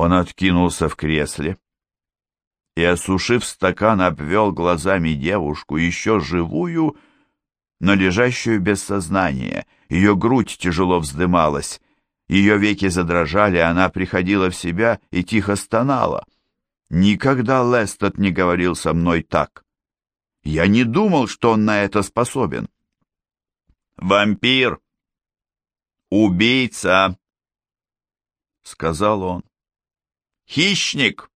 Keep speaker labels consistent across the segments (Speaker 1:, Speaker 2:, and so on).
Speaker 1: Он откинулся в кресле и, осушив стакан, обвел глазами девушку, еще живую, но лежащую без сознания. Ее грудь тяжело вздымалась, ее веки задрожали, она приходила в себя и тихо стонала. Никогда Лестед не говорил со мной так. Я не думал, что он на это способен. «Вампир! Убийца!» — сказал он. «Хищник!»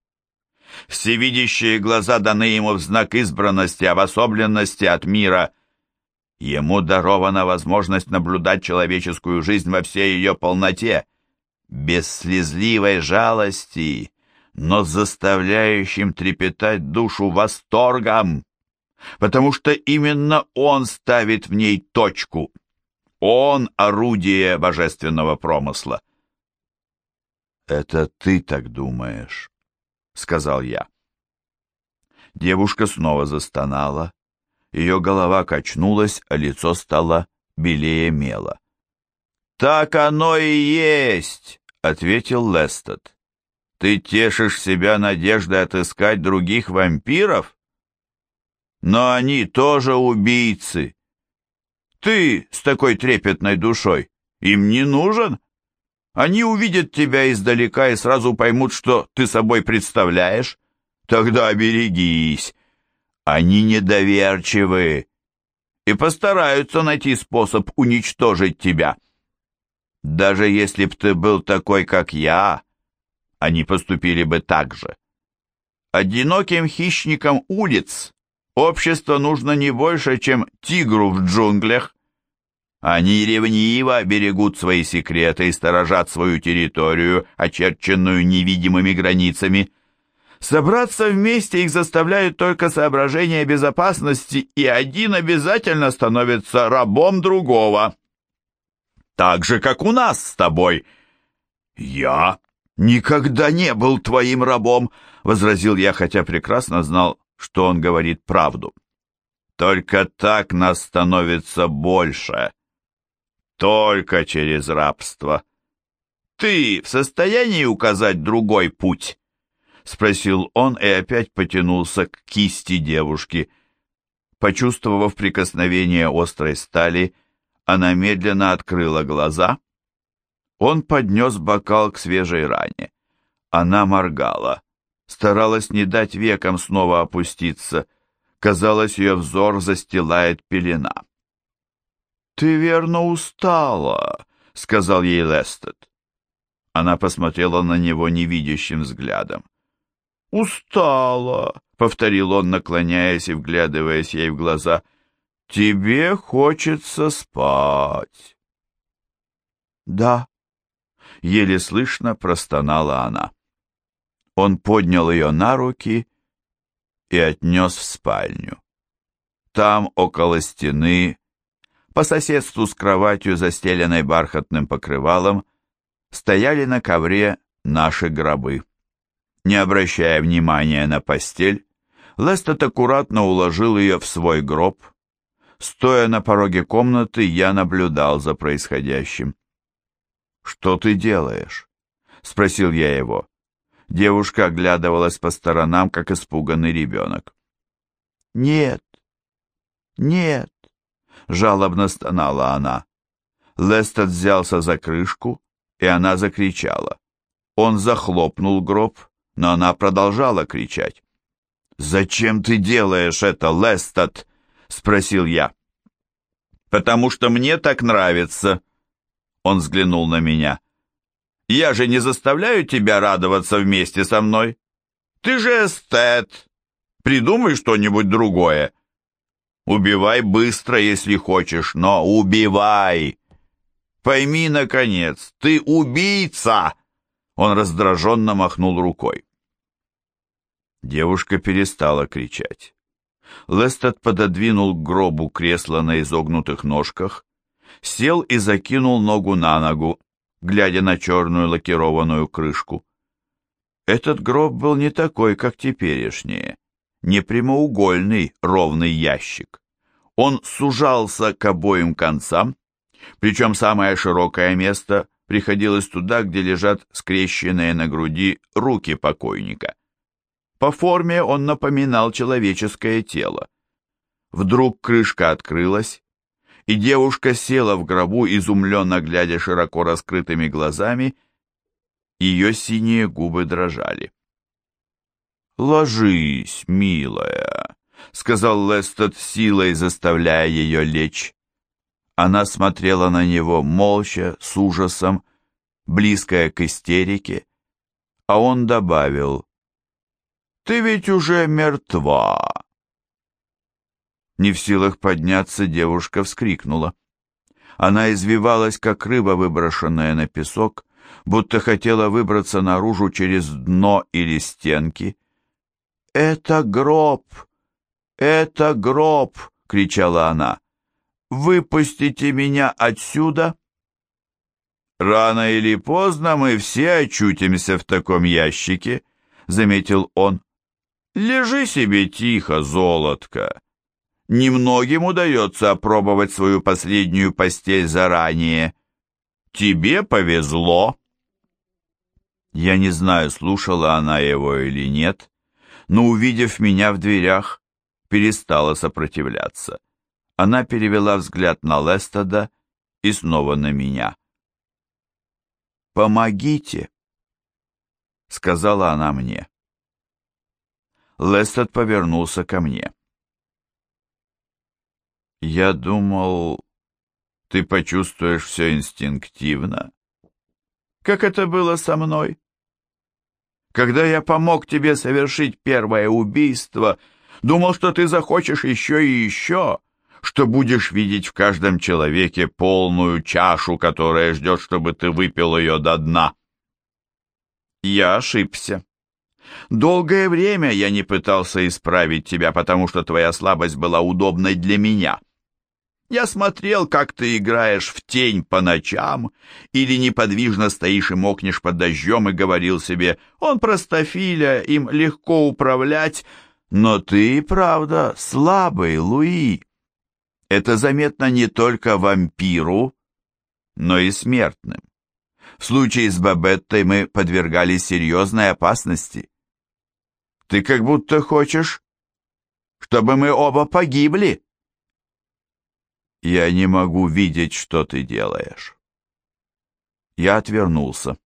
Speaker 1: Всевидящие глаза даны ему в знак избранности, обособленности от мира. Ему дарована возможность наблюдать человеческую жизнь во всей ее полноте, без слезливой жалости, но заставляющим трепетать душу восторгом, потому что именно он ставит в ней точку. Он — орудие божественного промысла. «Это ты так думаешь», — сказал я. Девушка снова застонала. Ее голова качнулась, а лицо стало белее мела. «Так оно и есть», — ответил Лестед. «Ты тешишь себя надеждой отыскать других вампиров? Но они тоже убийцы. Ты с такой трепетной душой им не нужен?» Они увидят тебя издалека и сразу поймут, что ты собой представляешь. Тогда берегись. Они недоверчивы и постараются найти способ уничтожить тебя. Даже если б ты был такой, как я, они поступили бы так же. Одиноким хищникам улиц общество нужно не больше, чем тигру в джунглях. Они ревниво берегут свои секреты и сторожат свою территорию, очерченную невидимыми границами. Собраться вместе их заставляют только соображения безопасности, и один обязательно становится рабом другого. Так же, как у нас с тобой. Я никогда не был твоим рабом, возразил я, хотя прекрасно знал, что он говорит правду. Только так нас становится больше только через рабство. Ты в состоянии указать другой путь? Спросил он и опять потянулся к кисти девушки. Почувствовав прикосновение острой стали, она медленно открыла глаза. Он поднес бокал к свежей ране. Она моргала, старалась не дать векам снова опуститься. Казалось, ее взор застилает пелена. «Ты верно устала», — сказал ей Лестед. Она посмотрела на него невидящим взглядом. «Устала», — повторил он, наклоняясь и вглядываясь ей в глаза. «Тебе хочется спать». «Да», — еле слышно простонала она. Он поднял ее на руки и отнес в спальню. Там, около стены, по соседству с кроватью, застеленной бархатным покрывалом, стояли на ковре наши гробы. Не обращая внимания на постель, Лестед аккуратно уложил ее в свой гроб. Стоя на пороге комнаты, я наблюдал за происходящим. «Что ты делаешь?» — спросил я его. Девушка оглядывалась по сторонам, как испуганный ребенок. «Нет, нет», жалобно стонала она. Лестед взялся за крышку, и она закричала. Он захлопнул гроб, но она продолжала кричать. «Зачем ты делаешь это, Лестед?» — спросил я. «Потому что мне так нравится». Он взглянул на меня. «Я же не заставляю тебя радоваться вместе со мной. Ты же эстет. Придумай что-нибудь другое». Убивай быстро, если хочешь, но убивай. Пойми, наконец, ты убийца!» Он раздраженно махнул рукой. Девушка перестала кричать. Лестед пододвинул к гробу кресло на изогнутых ножках, сел и закинул ногу на ногу, глядя на черную лакированную крышку. Этот гроб был не такой, как теперешние не прямоугольный ровный ящик. Он сужался к обоим концам, причем самое широкое место приходилось туда, где лежат скрещенные на груди руки покойника. По форме он напоминал человеческое тело. Вдруг крышка открылась, и девушка села в гробу, изумленно глядя широко раскрытыми глазами, ее синие губы дрожали. «Ложись, милая», — сказал Лестед силой, заставляя ее лечь. Она смотрела на него молча, с ужасом, близкая к истерике, а он добавил, «Ты ведь уже мертва». Не в силах подняться, девушка вскрикнула. Она извивалась, как рыба, выброшенная на песок, будто хотела выбраться наружу через дно или стенки. «Это гроб! Это гроб!» — кричала она. «Выпустите меня отсюда!» «Рано или поздно мы все очутимся в таком ящике», — заметил он. «Лежи себе тихо, золотко. Немногим удается опробовать свою последнюю постель заранее. Тебе повезло». Я не знаю, слушала она его или нет, но, увидев меня в дверях, перестала сопротивляться. Она перевела взгляд на Лестода и снова на меня. «Помогите!» — сказала она мне. Лестед повернулся ко мне. «Я думал, ты почувствуешь все инстинктивно. Как это было со мной?» Когда я помог тебе совершить первое убийство, думал, что ты захочешь еще и еще, что будешь видеть в каждом человеке полную чашу, которая ждет, чтобы ты выпил ее до дна. Я ошибся. Долгое время я не пытался исправить тебя, потому что твоя слабость была удобной для меня. Я смотрел, как ты играешь в тень по ночам, или неподвижно стоишь и мокнешь под дождем, и говорил себе, он простофиля, им легко управлять, но ты, правда, слабый, Луи. Это заметно не только вампиру, но и смертным. В случае с Бабеттой мы подвергались серьезной опасности. Ты как будто хочешь, чтобы мы оба погибли. «Я не могу видеть, что ты делаешь». Я отвернулся.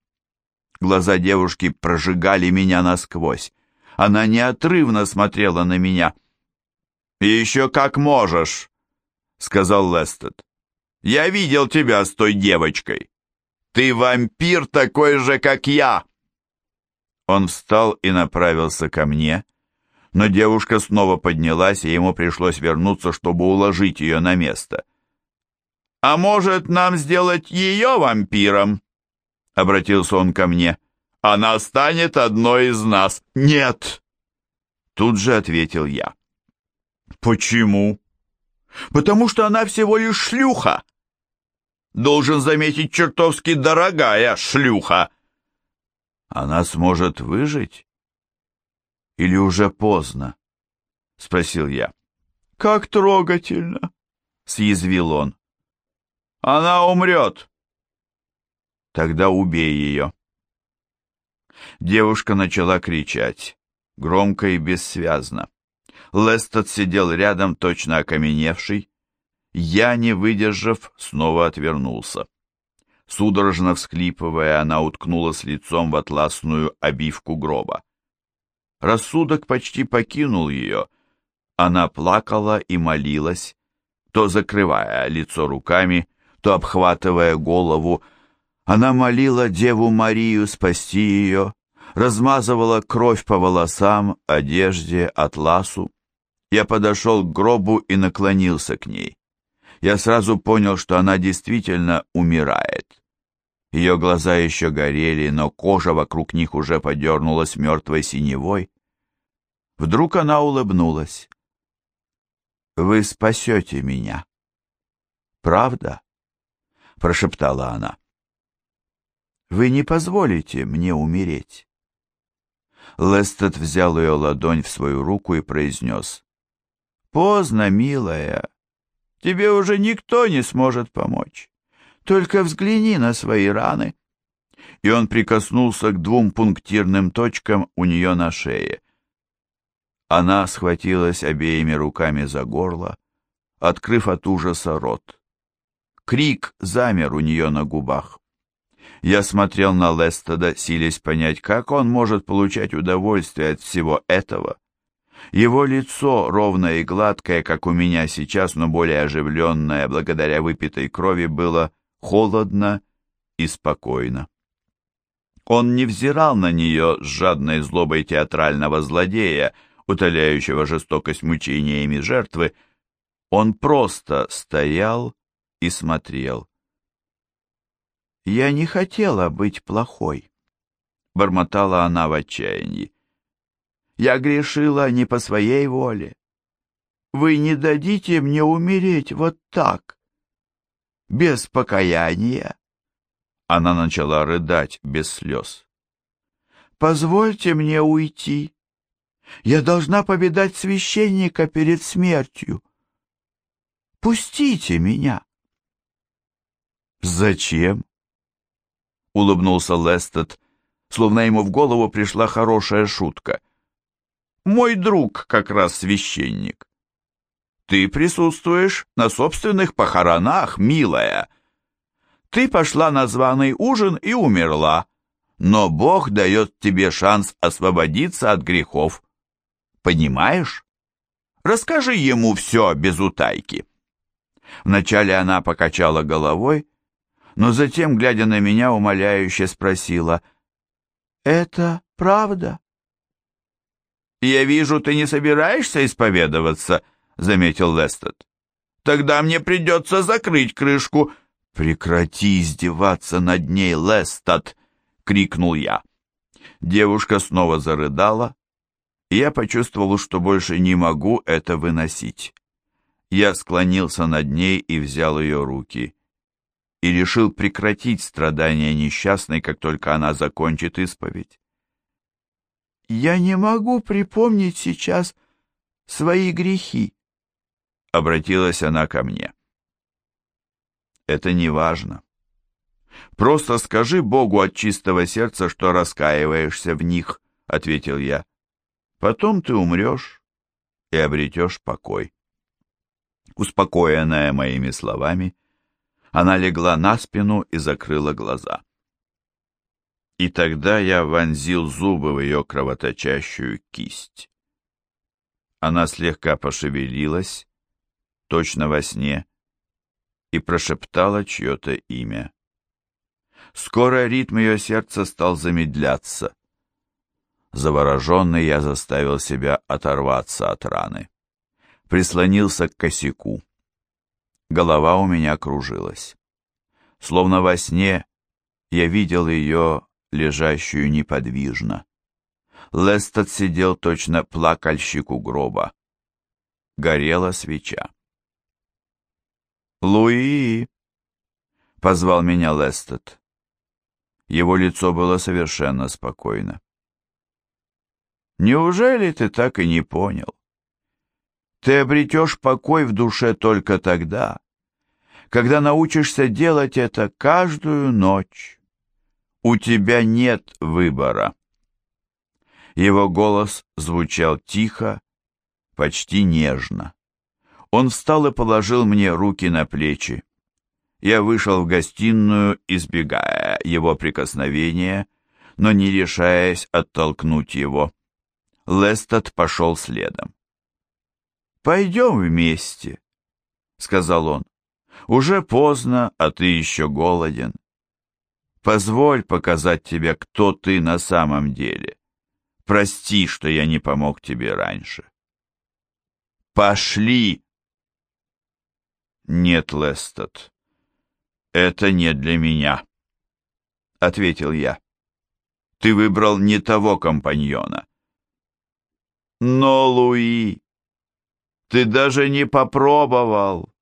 Speaker 1: Глаза девушки прожигали меня насквозь. Она неотрывно смотрела на меня. еще как можешь», — сказал Лестед. «Я видел тебя с той девочкой. Ты вампир такой же, как я!» Он встал и направился ко мне, но девушка снова поднялась, и ему пришлось вернуться, чтобы уложить ее на место. «А может, нам сделать ее вампиром?» — обратился он ко мне. «Она станет одной из нас». «Нет!» Тут же ответил я. «Почему?» «Потому что она всего лишь шлюха!» «Должен заметить, чертовски дорогая шлюха!» «Она сможет выжить?» Или уже поздно?» — спросил я. «Как трогательно!» — съязвил он. «Она умрет!» «Тогда убей ее!» Девушка начала кричать, громко и бессвязно. Лестед сидел рядом, точно окаменевший. Я, не выдержав, снова отвернулся. Судорожно всхлипывая, она уткнулась лицом в атласную обивку гроба. Рассудок почти покинул ее. Она плакала и молилась, то закрывая лицо руками, то обхватывая голову. Она молила Деву Марию спасти ее, размазывала кровь по волосам, одежде, атласу. Я подошел к гробу и наклонился к ней. Я сразу понял, что она действительно умирает. Ее глаза еще горели, но кожа вокруг них уже подернулась мертвой синевой. Вдруг она улыбнулась. «Вы спасете меня. Правда?» — прошептала она. «Вы не позволите мне умереть?» Лестед взял ее ладонь в свою руку и произнес. «Поздно, милая. Тебе уже никто не сможет помочь. Только взгляни на свои раны. И он прикоснулся к двум пунктирным точкам у нее на шее. Она схватилась обеими руками за горло, открыв от ужаса рот. Крик замер у нее на губах. Я смотрел на Лестода, силясь понять, как он может получать удовольствие от всего этого. Его лицо, ровное и гладкое, как у меня сейчас, но более оживленное благодаря выпитой крови, было холодно и спокойно. Он не взирал на нее с жадной злобой театрального злодея, утоляющего жестокость мучениями жертвы, он просто стоял и смотрел. «Я не хотела быть плохой», — бормотала она в отчаянии. «Я грешила не по своей воле. Вы не дадите мне умереть вот так, без покаяния?» Она начала рыдать без слез. «Позвольте мне уйти. Я должна повидать священника перед смертью. Пустите меня!» «Зачем?» — улыбнулся Лестед, словно ему в голову пришла хорошая шутка. «Мой друг как раз священник. Ты присутствуешь на собственных похоронах, милая. Ты пошла на званый ужин и умерла, но Бог дает тебе шанс освободиться от грехов. Понимаешь? Расскажи ему все без утайки». Вначале она покачала головой, но затем, глядя на меня, умоляюще спросила, «Это правда?» «Я вижу, ты не собираешься исповедоваться», — заметил Лестед. «Тогда мне придется закрыть крышку». «Прекрати издеваться над ней, Лестед!» — крикнул я. Девушка снова зарыдала, и я почувствовал, что больше не могу это выносить. Я склонился над ней и взял ее руки и решил прекратить страдания несчастной, как только она закончит исповедь. «Я не могу припомнить сейчас свои грехи», — обратилась она ко мне. «Это не важно. Просто скажи Богу от чистого сердца, что раскаиваешься в них», — ответил я. «Потом ты умрешь и обретешь покой». Успокоенная моими словами, — она легла на спину и закрыла глаза. И тогда я вонзил зубы в ее кровоточащую кисть. Она слегка пошевелилась, точно во сне, и прошептала чье-то имя. Скоро ритм ее сердца стал замедляться. Завороженный я заставил себя оторваться от раны. Прислонился к косяку. Голова у меня кружилась. Словно во сне я видел ее, лежащую неподвижно. Лестед сидел точно плакальщик у гроба. Горела свеча. «Луи!» — позвал меня Лестед. Его лицо было совершенно спокойно. «Неужели ты так и не понял? Ты обретешь покой в душе только тогда, когда научишься делать это каждую ночь. У тебя нет выбора. Его голос звучал тихо, почти нежно. Он встал и положил мне руки на плечи. Я вышел в гостиную, избегая его прикосновения, но не решаясь оттолкнуть его. Лестед пошел следом. «Пойдем вместе», — сказал он. «Уже поздно, а ты еще голоден. Позволь показать тебе, кто ты на самом деле. Прости, что я не помог тебе раньше». «Пошли!» «Нет, Лестед, это не для меня», — ответил я. «Ты выбрал не того компаньона». «Но, Луи, ты даже не попробовал,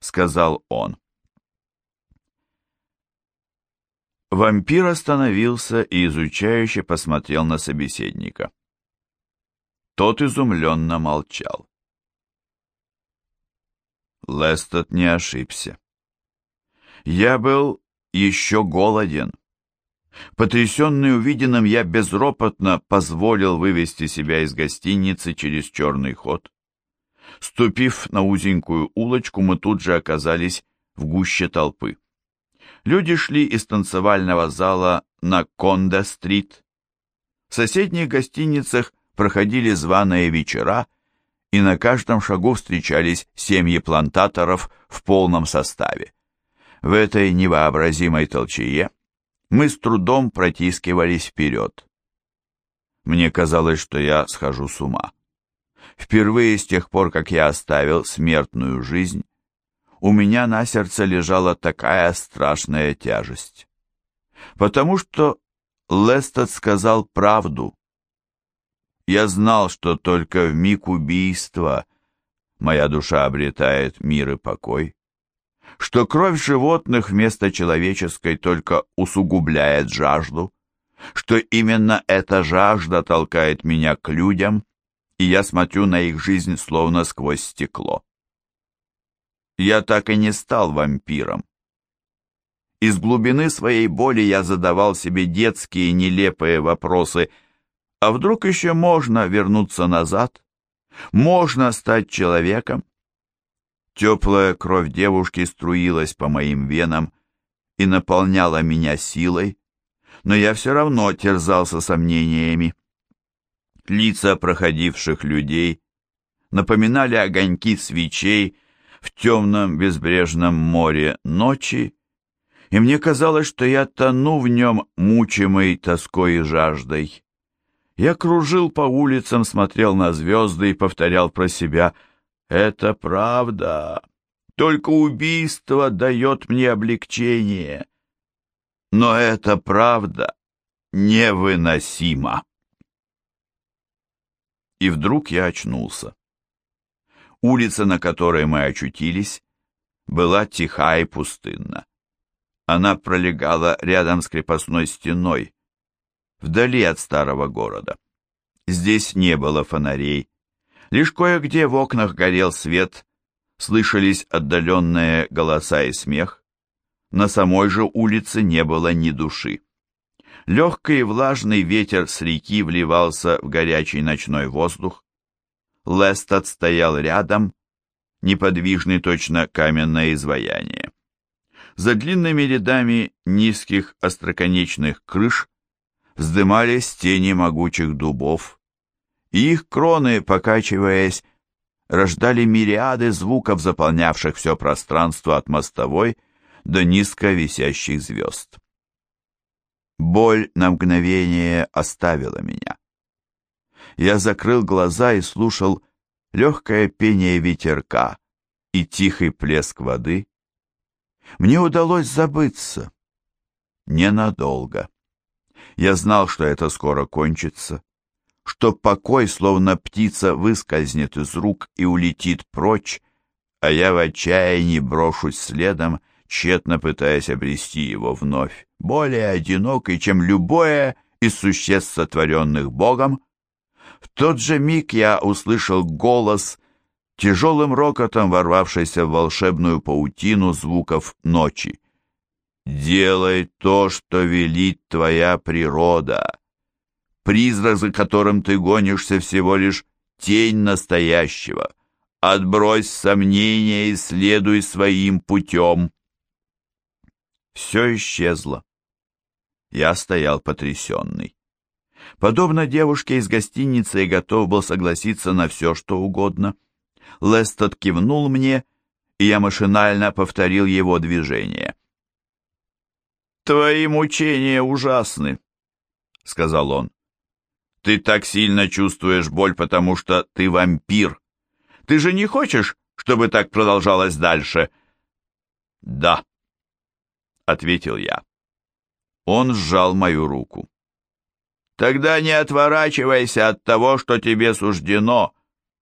Speaker 1: сказал он. Вампир остановился и изучающе посмотрел на собеседника. Тот изумленно молчал. Лестед не ошибся. Я был еще голоден. Потрясенный увиденным, я безропотно позволил вывести себя из гостиницы через черный ход. Ступив на узенькую улочку, мы тут же оказались в гуще толпы. Люди шли из танцевального зала на Конда-стрит. В соседних гостиницах проходили званые вечера, и на каждом шагу встречались семьи плантаторов в полном составе. В этой невообразимой толчее мы с трудом протискивались вперед. Мне казалось, что я схожу с ума. Впервые с тех пор, как я оставил смертную жизнь, у меня на сердце лежала такая страшная тяжесть. Потому что Лестед сказал правду. Я знал, что только в миг убийства моя душа обретает мир и покой, что кровь животных вместо человеческой только усугубляет жажду, что именно эта жажда толкает меня к людям, и я смотрю на их жизнь словно сквозь стекло. Я так и не стал вампиром. Из глубины своей боли я задавал себе детские нелепые вопросы. А вдруг еще можно вернуться назад? Можно стать человеком? Теплая кровь девушки струилась по моим венам и наполняла меня силой, но я все равно терзался сомнениями. Лица проходивших людей напоминали огоньки свечей в темном безбрежном море ночи, и мне казалось, что я тону в нем, мучимый тоской и жаждой. Я кружил по улицам, смотрел на звезды и повторял про себя «Это правда! Только убийство дает мне облегчение!» Но это правда невыносимо. И вдруг я очнулся. Улица, на которой мы очутились, была тиха и пустынна. Она пролегала рядом с крепостной стеной, вдали от старого города. Здесь не было фонарей, лишь кое-где в окнах горел свет, слышались отдаленные голоса и смех. На самой же улице не было ни души. Легкий влажный ветер с реки вливался в горячий ночной воздух. Лестед стоял рядом, неподвижный точно каменное изваяние. За длинными рядами низких остроконечных крыш вздымались тени могучих дубов, и их кроны, покачиваясь, рождали мириады звуков, заполнявших все пространство от мостовой до низко висящих звезд. Боль на мгновение оставила меня я закрыл глаза и слушал легкое пение ветерка и тихий плеск воды. Мне удалось забыться. Ненадолго. Я знал, что это скоро кончится, что покой, словно птица, выскользнет из рук и улетит прочь, а я в отчаянии брошусь следом, тщетно пытаясь обрести его вновь, более одинокой, чем любое из существ, сотворенных Богом, в тот же миг я услышал голос, тяжелым рокотом ворвавшийся в волшебную паутину звуков ночи. «Делай то, что велит твоя природа. Призрак, за которым ты гонишься, всего лишь тень настоящего. Отбрось сомнения и следуй своим путем». Все исчезло. Я стоял потрясенный. Подобно девушке из гостиницы и готов был согласиться на все, что угодно. Лестед кивнул мне, и я машинально повторил его движение. «Твои мучения ужасны», — сказал он. «Ты так сильно чувствуешь боль, потому что ты вампир. Ты же не хочешь, чтобы так продолжалось дальше?» «Да», — ответил я. Он сжал мою руку. Тогда не отворачивайся от того, что тебе суждено.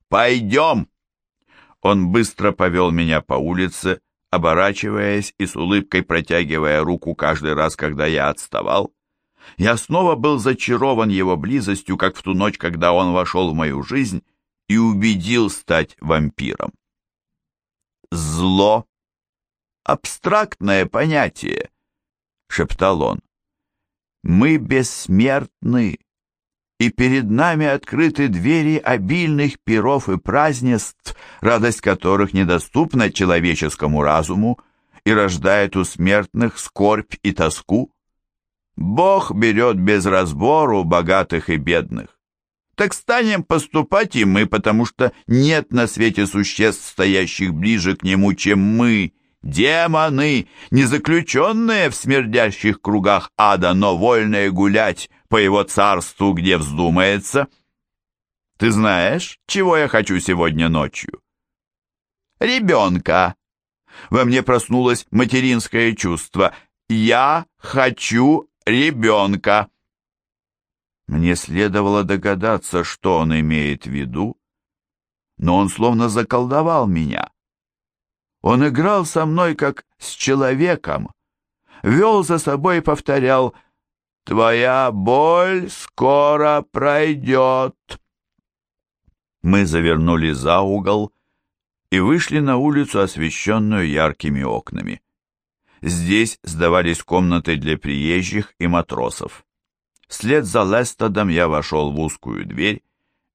Speaker 1: Пойдем!» Он быстро повел меня по улице, оборачиваясь и с улыбкой протягивая руку каждый раз, когда я отставал. Я снова был зачарован его близостью, как в ту ночь, когда он вошел в мою жизнь и убедил стать вампиром. Зло абстрактное понятие, шептал он. Мы бессмертны, и перед нами открыты двери обильных пиров и празднеств, радость которых недоступна человеческому разуму и рождает у смертных скорбь и тоску. Бог берет без разбору богатых и бедных. Так станем поступать и мы, потому что нет на свете существ, стоящих ближе к нему, чем мы, демоны, не заключенные в смердящих кругах ада, но вольные гулять по его царству, где вздумается. Ты знаешь, чего я хочу сегодня ночью? Ребенка. Во мне проснулось материнское чувство. Я хочу ребенка. Мне следовало догадаться, что он имеет в виду, но он словно заколдовал меня. Он играл со мной, как с человеком, вел за собой и повторял «Твоя боль скоро пройдет». Мы завернули за угол и вышли на улицу, освещенную яркими окнами. Здесь сдавались комнаты для приезжих и матросов. Вслед за Лестедом я вошел в узкую дверь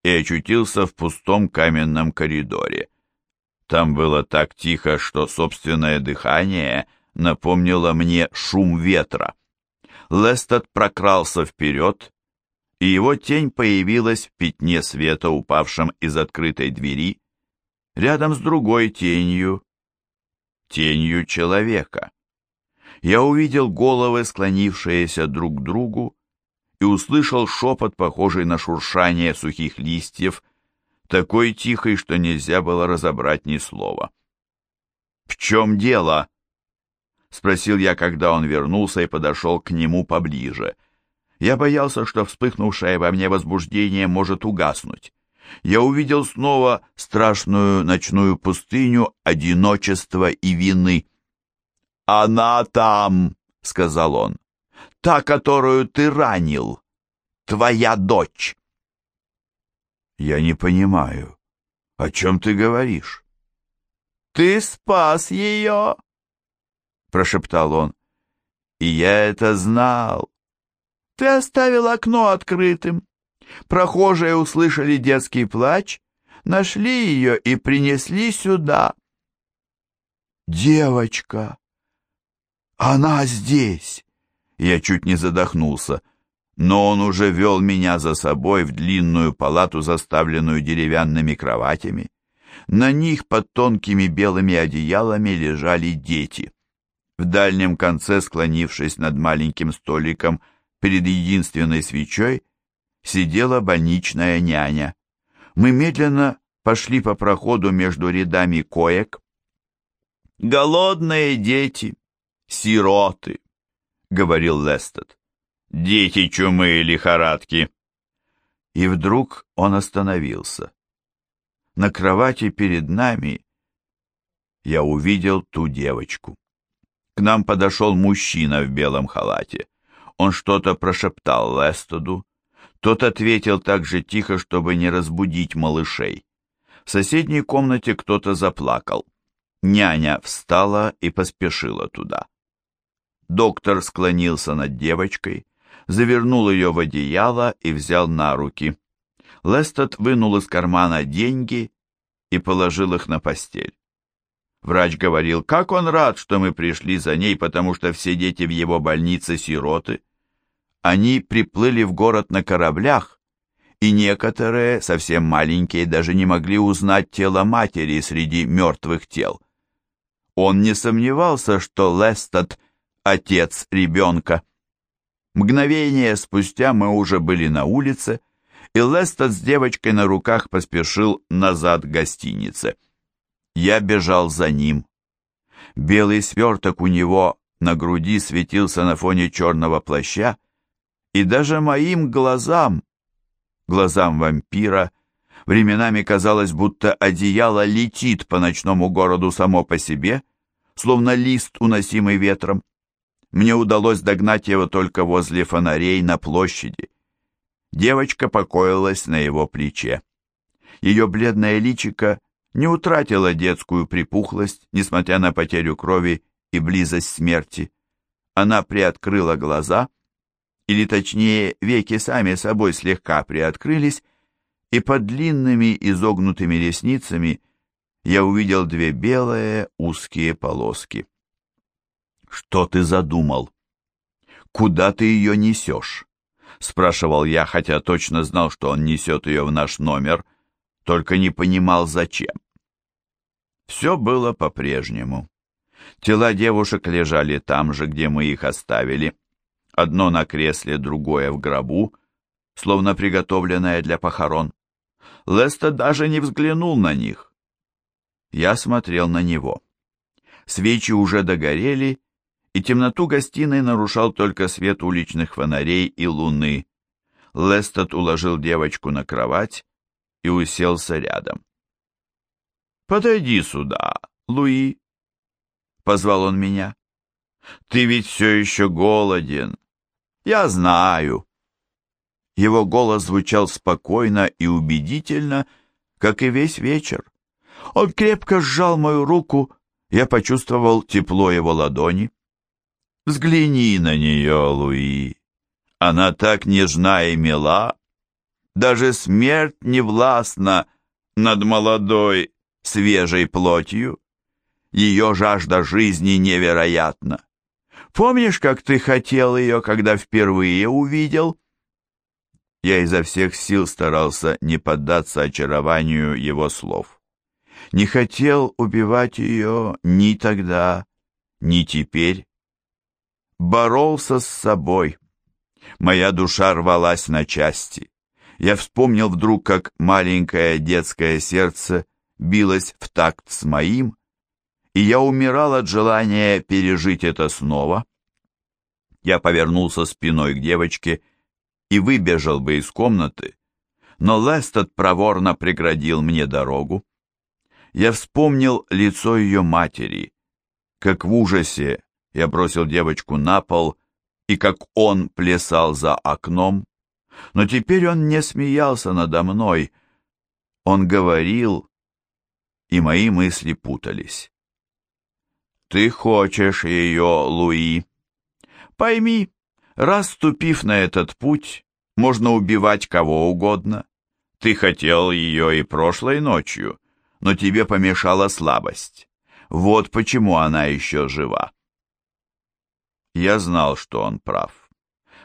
Speaker 1: и очутился в пустом каменном коридоре. Там было так тихо, что собственное дыхание напомнило мне шум ветра. Лестед прокрался вперед, и его тень появилась в пятне света, упавшем из открытой двери, рядом с другой тенью, тенью человека я увидел головы, склонившиеся друг к другу, и услышал шепот, похожий на шуршание сухих листьев, такой тихий, что нельзя было разобрать ни слова. «В чем дело?» — спросил я, когда он вернулся и подошел к нему поближе. Я боялся, что вспыхнувшее во мне возбуждение может угаснуть. Я увидел снова страшную ночную пустыню одиночества и вины. «Она там», — сказал он, — «та, которую ты ранил, твоя дочь». «Я не понимаю, о чем ты говоришь?» «Ты спас ее», — прошептал он, — «и я это знал. Ты оставил окно открытым. Прохожие услышали детский плач, нашли ее и принесли сюда». «Девочка!» «Она здесь!» Я чуть не задохнулся, но он уже вел меня за собой в длинную палату, заставленную деревянными кроватями. На них под тонкими белыми одеялами лежали дети. В дальнем конце, склонившись над маленьким столиком перед единственной свечой, сидела больничная няня. Мы медленно пошли по проходу между рядами коек. «Голодные дети!» сироты», — говорил Лестед. «Дети чумы и лихорадки». И вдруг он остановился. На кровати перед нами я увидел ту девочку. К нам подошел мужчина в белом халате. Он что-то прошептал Лестеду. Тот ответил так же тихо, чтобы не разбудить малышей. В соседней комнате кто-то заплакал. Няня встала и поспешила туда. Доктор склонился над девочкой, завернул ее в одеяло и взял на руки. Лестед вынул из кармана деньги и положил их на постель. Врач говорил, как он рад, что мы пришли за ней, потому что все дети в его больнице сироты. Они приплыли в город на кораблях, и некоторые, совсем маленькие, даже не могли узнать тело матери среди мертвых тел. Он не сомневался, что Лестед отец ребенка. Мгновение спустя мы уже были на улице, и Лестед с девочкой на руках поспешил назад к гостинице. Я бежал за ним. Белый сверток у него на груди светился на фоне черного плаща, и даже моим глазам, глазам вампира, временами казалось, будто одеяло летит по ночному городу само по себе, словно лист, уносимый ветром. Мне удалось догнать его только возле фонарей на площади. Девочка покоилась на его плече. Ее бледное личико не утратило детскую припухлость, несмотря на потерю крови и близость смерти. Она приоткрыла глаза, или точнее, веки сами собой слегка приоткрылись, и под длинными изогнутыми ресницами я увидел две белые узкие полоски. «Что ты задумал? Куда ты ее несешь?» — спрашивал я, хотя точно знал, что он несет ее в наш номер, только не понимал, зачем. Все было по-прежнему. Тела девушек лежали там же, где мы их оставили, одно на кресле, другое в гробу, словно приготовленное для похорон. Леста даже не взглянул на них. Я смотрел на него. Свечи уже догорели, и темноту гостиной нарушал только свет уличных фонарей и луны. Лестед уложил девочку на кровать и уселся рядом. «Подойди сюда, Луи», — позвал он меня. «Ты ведь все еще голоден. Я знаю». Его голос звучал спокойно и убедительно, как и весь вечер. Он крепко сжал мою руку, я почувствовал тепло его ладони. Взгляни на нее, Луи. Она так нежна и мила. Даже смерть не властна над молодой, свежей плотью. Ее жажда жизни невероятна. Помнишь, как ты хотел ее, когда впервые увидел? Я изо всех сил старался не поддаться очарованию его слов. Не хотел убивать ее ни тогда, ни теперь боролся с собой. Моя душа рвалась на части. Я вспомнил вдруг, как маленькое детское сердце билось в такт с моим, и я умирал от желания пережить это снова. Я повернулся спиной к девочке и выбежал бы из комнаты, но Лестед проворно преградил мне дорогу. Я вспомнил лицо ее матери, как в ужасе я бросил девочку на пол, и как он плясал за окном. Но теперь он не смеялся надо мной. Он говорил, и мои мысли путались. «Ты хочешь ее, Луи. Пойми, раз ступив на этот путь, можно убивать кого угодно. Ты хотел ее и прошлой ночью, но тебе помешала слабость. Вот почему она еще жива. Я знал, что он прав.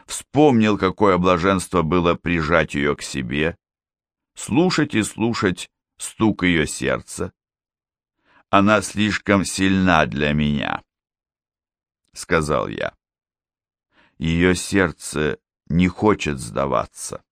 Speaker 1: Вспомнил, какое блаженство было прижать ее к себе, слушать и слушать стук ее сердца. Она слишком сильна для меня, — сказал я. Ее сердце не хочет сдаваться.